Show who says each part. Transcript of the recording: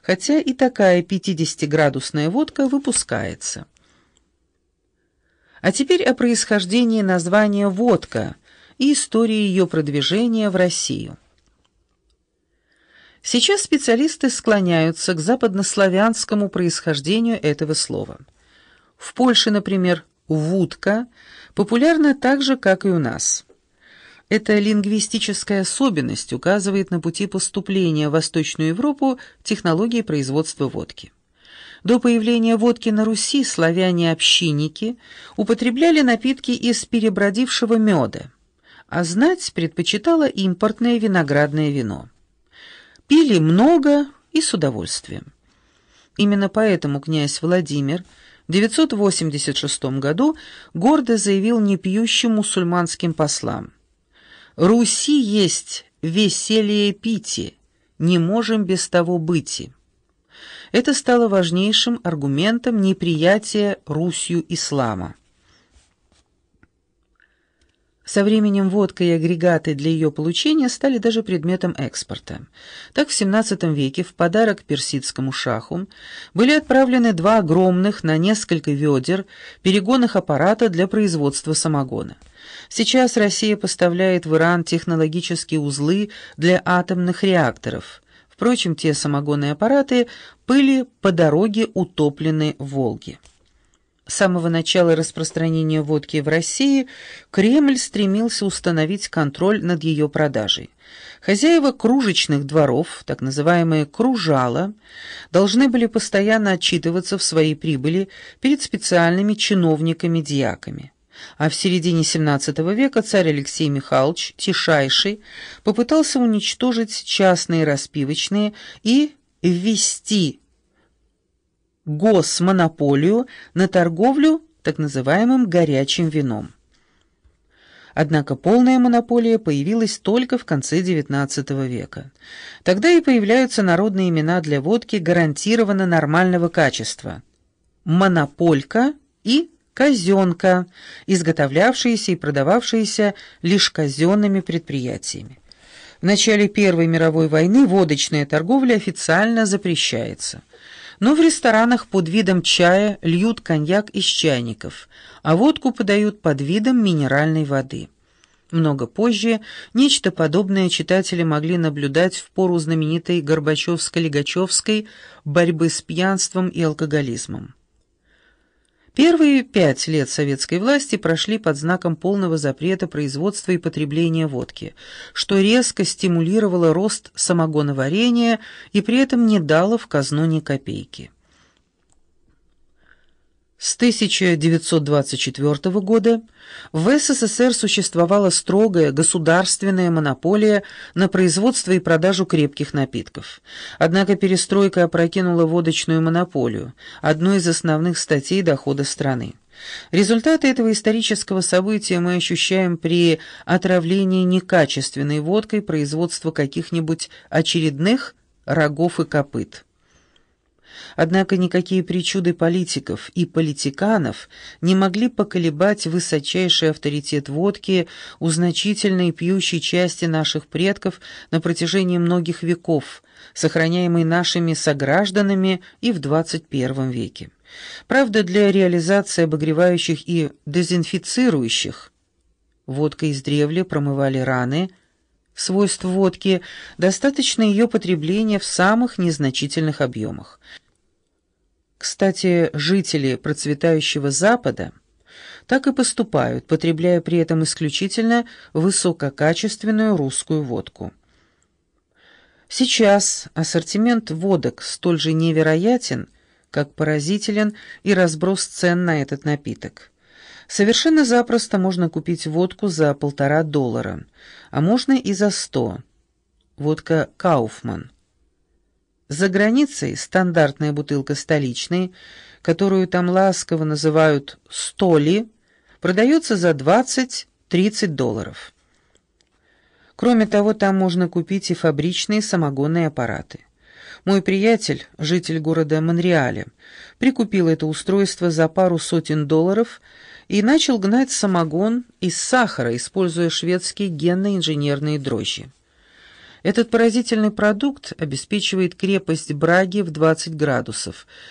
Speaker 1: хотя и такая 50-градусная водка выпускается. А теперь о происхождении названия «водка» и истории ее продвижения в Россию. Сейчас специалисты склоняются к западнославянскому происхождению этого слова. В Польше, например, «вудка» популярна так же, как и у нас. Эта лингвистическая особенность указывает на пути поступления в Восточную Европу технологии производства водки. До появления водки на Руси славяне-общинники употребляли напитки из перебродившего меда, а знать предпочитала импортное виноградное вино. Пили много и с удовольствием. Именно поэтому князь Владимир в 986 году гордо заявил непьющим мусульманским послам «Руси есть веселье пити, не можем без того быть». Это стало важнейшим аргументом неприятия Русью ислама. Со временем водка и агрегаты для ее получения стали даже предметом экспорта. Так в XVII веке в подарок персидскому шаху были отправлены два огромных на несколько ведер перегонных аппарата для производства самогона. Сейчас Россия поставляет в Иран технологические узлы для атомных реакторов. Впрочем, те самогонные аппараты были по дороге утоплены в Волге. С самого начала распространения водки в России Кремль стремился установить контроль над ее продажей. Хозяева кружечных дворов, так называемые «кружала», должны были постоянно отчитываться в своей прибыли перед специальными чиновниками-дьяками. А в середине XVII века царь Алексей Михайлович Тишайший попытался уничтожить частные распивочные и ввести госмонополию на торговлю так называемым горячим вином. Однако полная монополия появилась только в конце XIX века. Тогда и появляются народные имена для водки гарантированно нормального качества. Монополька и казенка, изготовлявшиеся и продававшиеся лишь казенными предприятиями. В начале Первой мировой войны водочная торговля официально запрещается – но в ресторанах под видом чая льют коньяк из чайников, а водку подают под видом минеральной воды. Много позже нечто подобное читатели могли наблюдать в пору знаменитой Горбачевско-Лигачевской борьбы с пьянством и алкоголизмом. Первые пять лет советской власти прошли под знаком полного запрета производства и потребления водки, что резко стимулировало рост самогоноварения и при этом не дало в казну ни копейки. С 1924 года в СССР существовала строгая государственная монополия на производство и продажу крепких напитков. Однако перестройка опрокинула водочную монополию, одну из основных статей дохода страны. Результаты этого исторического события мы ощущаем при отравлении некачественной водкой производства каких-нибудь очередных рогов и копыт. Однако никакие причуды политиков и политиканов не могли поколебать высочайший авторитет водки у значительной пьющей части наших предков на протяжении многих веков, сохраняемой нашими согражданами и в XXI веке. Правда, для реализации обогревающих и дезинфицирующих водка из древля промывали раны – свойств водки, достаточно ее потребления в самых незначительных объемах. Кстати, жители процветающего Запада так и поступают, потребляя при этом исключительно высококачественную русскую водку. Сейчас ассортимент водок столь же невероятен, как поразителен и разброс цен на этот напиток. Совершенно запросто можно купить водку за полтора доллара, а можно и за сто. Водка «Кауфман». За границей стандартная бутылка столичной, которую там ласково называют «столи», продается за 20-30 долларов. Кроме того, там можно купить и фабричные самогонные аппараты. Мой приятель, житель города Монреаля, прикупил это устройство за пару сотен долларов и начал гнать самогон из сахара, используя шведские генно-инженерные дрожжи. Этот поразительный продукт обеспечивает крепость браги в 20 градусов,